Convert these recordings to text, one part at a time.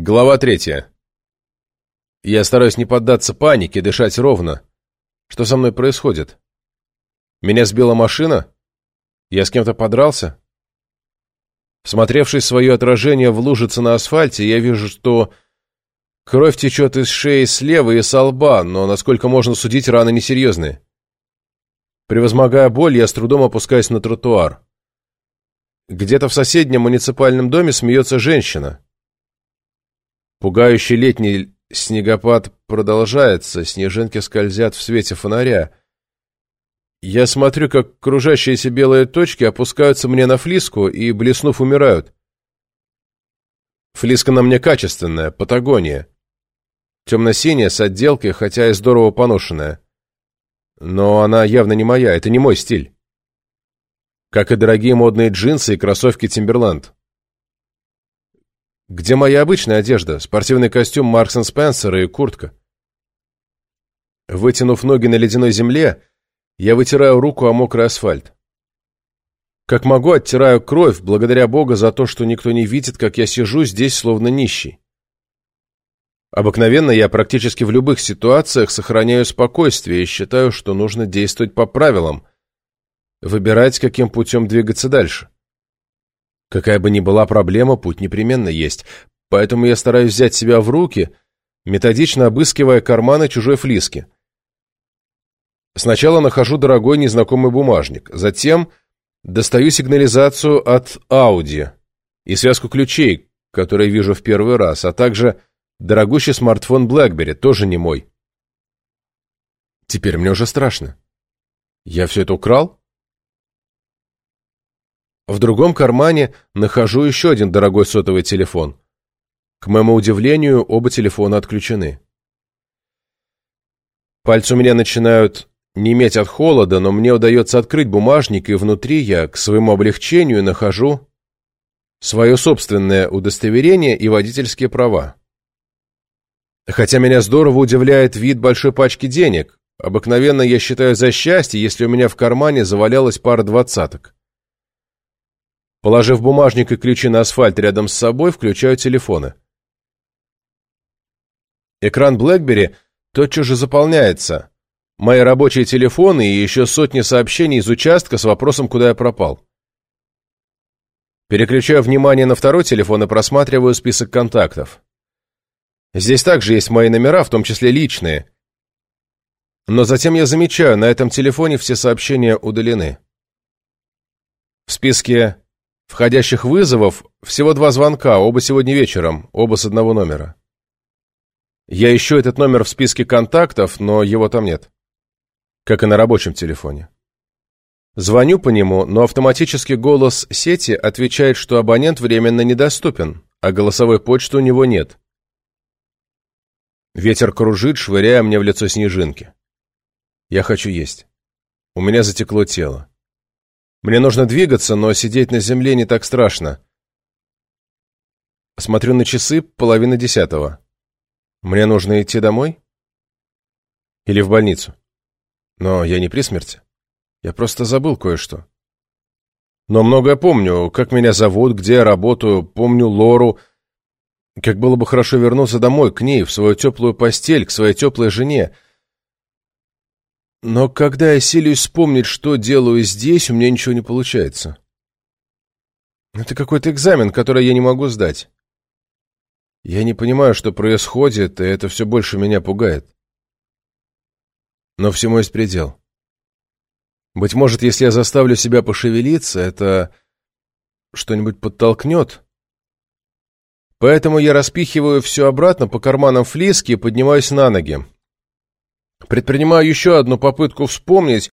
Глава третья. Я стараюсь не поддаться панике, дышать ровно. Что со мной происходит? Меня сбила машина? Я с кем-то подрался? Всмотревшись свое отражение в лужице на асфальте, я вижу, что кровь течет из шеи слева и со лба, но, насколько можно судить, раны несерьезные. Превозмогая боль, я с трудом опускаюсь на тротуар. Где-то в соседнем муниципальном доме смеется женщина. Пугающий летний снегопад продолжается, снежинки скользят в свете фонаря. Я смотрю, как кружащиеся белые точки опускаются мне на флиску и, блеснув, умирают. Флиска на мне качественная, Патагония. Темно-синяя, с отделкой, хотя и здорово поношенная. Но она явно не моя, это не мой стиль. Как и дорогие модные джинсы и кроссовки Timberland. Где моя обычная одежда? Спортивный костюм Маркс Спенсера и куртка. Вытянув ноги на ледяной земле, я вытираю руку о мокрый асфальт. Как могу, оттираю кровь, благодаря Богу за то, что никто не видит, как я сижу здесь, словно нищий. Обыкновенно я практически в любых ситуациях сохраняю спокойствие и считаю, что нужно действовать по правилам, выбирать, каким путем двигаться дальше. Какая бы ни была проблема, путь непременно есть. Поэтому я стараюсь взять себя в руки, методично обыскивая карманы чужой флиски. Сначала нахожу дорогой незнакомый бумажник, затем достаю сигнализацию от Audi и связку ключей, которые вижу в первый раз, а также дорогущий смартфон BlackBerry, тоже не мой. Теперь мне уже страшно. Я все это украл? В другом кармане нахожу еще один дорогой сотовый телефон. К моему удивлению, оба телефона отключены. Пальцы у меня начинают неметь от холода, но мне удается открыть бумажник, и внутри я, к своему облегчению, нахожу свое собственное удостоверение и водительские права. Хотя меня здорово удивляет вид большой пачки денег. Обыкновенно я считаю за счастье, если у меня в кармане завалялась пара двадцаток. Положив бумажник и ключи на асфальт рядом с собой, включаю телефоны. Экран BlackBerry тотчас же заполняется. Мои рабочие телефоны и еще сотни сообщений из участка с вопросом, куда я пропал. Переключаю внимание на второй телефон и просматриваю список контактов. Здесь также есть мои номера, в том числе личные. Но затем я замечаю, на этом телефоне все сообщения удалены. В списке Входящих вызовов всего два звонка, оба сегодня вечером, оба с одного номера. Я ищу этот номер в списке контактов, но его там нет. Как и на рабочем телефоне. Звоню по нему, но автоматический голос сети отвечает, что абонент временно недоступен, а голосовой почты у него нет. Ветер кружит, швыряя мне в лицо снежинки. Я хочу есть. У меня затекло тело. Мне нужно двигаться, но сидеть на земле не так страшно. Смотрю на часы, половина десятого. Мне нужно идти домой? Или в больницу? Но я не при смерти. Я просто забыл кое-что. Но многое помню, как меня зовут, где я работаю, помню Лору. Как было бы хорошо вернуться домой, к ней, в свою теплую постель, к своей теплой жене. Но когда я силюсь вспомнить, что делаю здесь, у меня ничего не получается. Это какой-то экзамен, который я не могу сдать. Я не понимаю, что происходит, и это все больше меня пугает. Но всему есть предел. Быть может, если я заставлю себя пошевелиться, это что-нибудь подтолкнет. Поэтому я распихиваю все обратно по карманам флиски и поднимаюсь на ноги. Предпринимаю еще одну попытку вспомнить,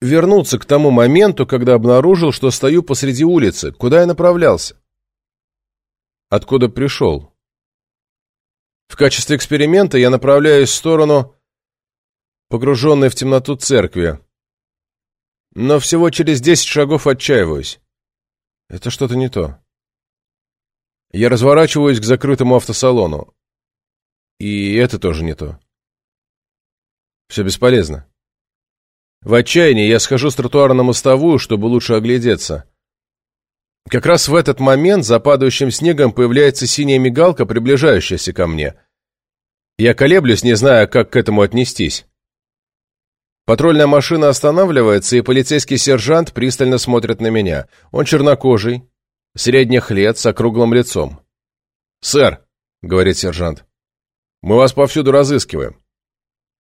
вернуться к тому моменту, когда обнаружил, что стою посреди улицы. Куда я направлялся? Откуда пришел? В качестве эксперимента я направляюсь в сторону погруженной в темноту церкви. Но всего через десять шагов отчаиваюсь. Это что-то не то. Я разворачиваюсь к закрытому автосалону. И это тоже не то. Все бесполезно. В отчаянии я схожу с тротуара на мостовую, чтобы лучше оглядеться. Как раз в этот момент за падающим снегом появляется синяя мигалка, приближающаяся ко мне. Я колеблюсь, не зная, как к этому отнестись. Патрульная машина останавливается, и полицейский сержант пристально смотрит на меня. Он чернокожий, средних лет, с округлым лицом. «Сэр», — говорит сержант, — «мы вас повсюду разыскиваем.